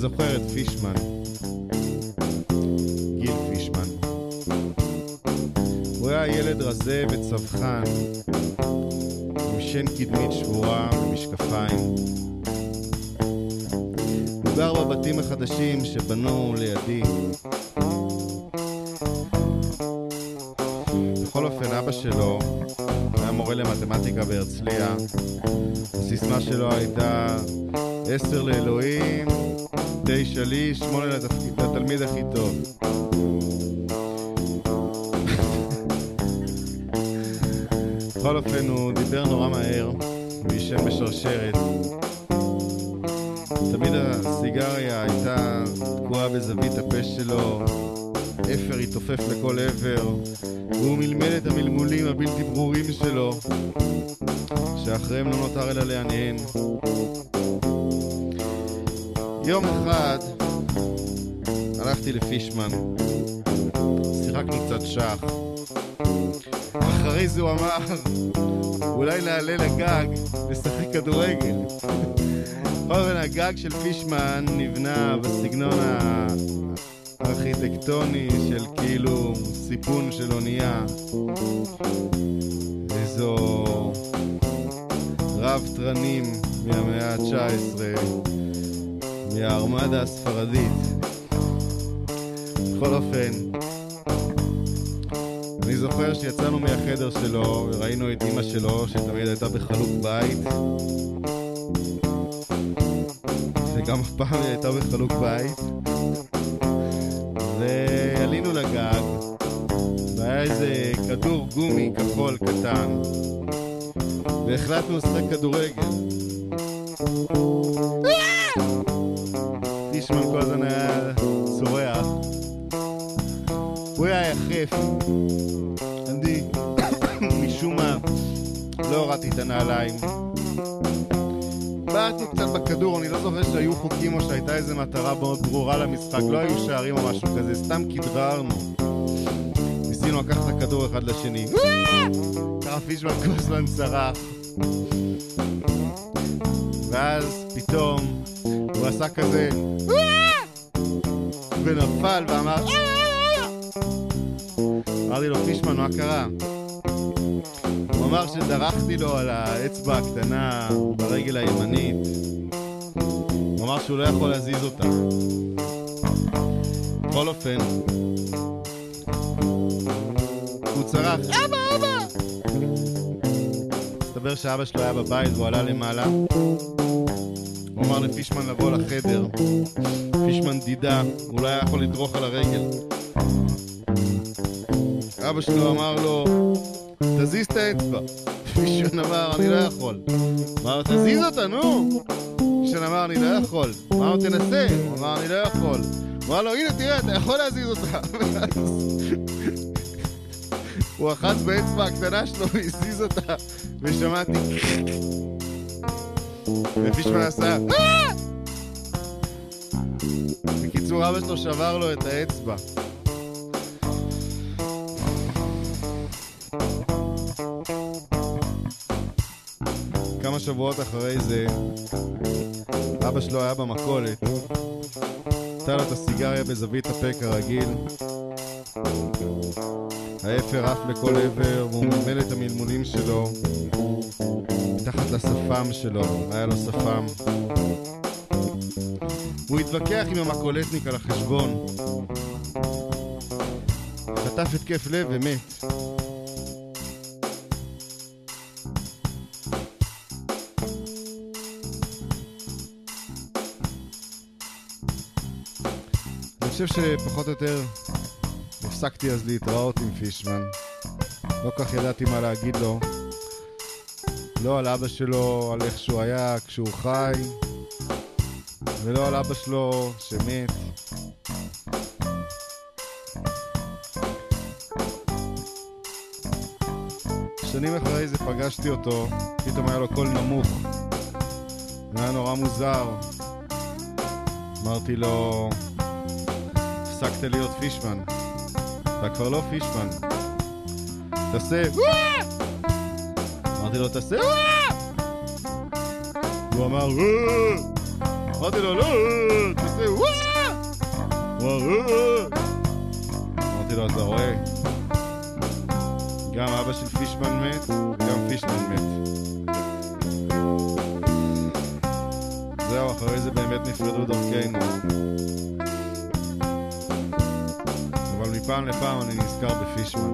זוכר את פישמן. גיל פישמן. הוא היה ילד רזה וצווחן, עם שן קדמית שבורה ומשקפיים. הוא גר בבתים החדשים שבנו לידי. בכל אופן, אבא שלו היה מורה למתמטיקה בהרצליה. הסיסמה שלו הייתה עשר לאלוהים, תשע לי, שמונה לתפקיד, לתלמיד הכי טוב. בכל אופן, הוא דיבר נורא מהר, עישן בשרשרת. תמיד הסיגריה הייתה תקועה בזווית הפה שלו, אפר התעופף לכל עבר, והוא מלמל את המלמולים הבלתי ברורים שלו, שאחריהם לא נותר אלא להנהן. יום אחד הלכתי לפישמן, שיחקנו קצת שח. אחרי זה הוא אמר, אולי נעלה לגג לשחק כדורגל. בכל אופן, הגג של פישמן נבנה בסגנון הארכיטקטוני של כאילו סיפון של אונייה. איזו רב תרנים מהמאה ה-19, מהארמדה הספרדית. בכל אופן, אני זוכר שיצאנו מהחדר שלו וראינו את אימא שלו שתמיד הייתה בחלוק בית. וגם הפעם היא הייתה בחלוק בית. ועלינו לגג והיה איזה כדור גומי כחול קטן. והחלטנו לשחק כדורגל יחף אני משום מה לא הורדתי את הנעליים בעטנו קצת בכדור, אני לא זוכר שהיו חוקים או שהייתה איזו מטרה מאוד ברורה למשחק, לא היו שערים או משהו כזה, סתם כדררנו. ניסינו לקחת את הכדור אחד לשני. ככה פישמן כל הזמן צרח. ואז פתאום הוא עשה כזה ונפל ואמר אמרתי לו, פישמן, מה קרה? הוא אמר שדרכתי לו על האצבע הקטנה ברגל הימנית. הוא אמר שהוא לא יכול להזיז אותה. בכל אופן, הוא צרח, אבא, אבא! מסתבר שאבא שלו היה בבית והוא עלה למעלה. הוא אמר לפישמן לבוא לחדר. פישמן דידה, הוא לא היה יכול לדרוך על הרגל. אבא שלו אמר לו, תזיז את האצבע. פישמן אמר, אני לא יכול. אמר, תזיז אותה, נו! פישמן אמר, אני לא יכול. אמר, תנסה. הוא אמר, אני לא יכול. אמר לו, הנה, תראה, אתה יכול להזיז אותה. הוא אחז באצבע הקטנה שלו והזיז אותה, ושמעתי... ופישמן עשה... "אה!" בקיצור, אבא שלו שבר לו את האצבע. כמה שבועות אחרי זה, אבא שלו היה במכולת. נתן לו את הסיגריה בזווית הפה כרגיל. האפר עף לכל עבר, והוא מלמל את המלמולים שלו מתחת לשפם שלו, היה לו שפם. הוא התווכח עם המכולתניק על החשבון. חטף התקף לב ומת. חושב שפחות או יותר הפסקתי אז להתראות עם פישמן. לא כך ידעתי מה להגיד לו. לא על אבא שלו, על איך שהוא היה כשהוא חי, ולא על אבא שלו שמת. שנים אחרי זה פגשתי אותו, פתאום היה לו קול נמוך. זה היה נורא מוזר. אמרתי לו, הפסקת להיות פישמן. אתה כבר לא פישמן. תעשה... אמרתי לו, תעשה... הוא אמר... אמרתי לו, לא, תעשה וואו! אמרתי לו, אתה רואה? גם אבא של פישמן מת, גם פישמן מת. זהו, אחרי זה באמת נפרדו I found and he's called the fisherman.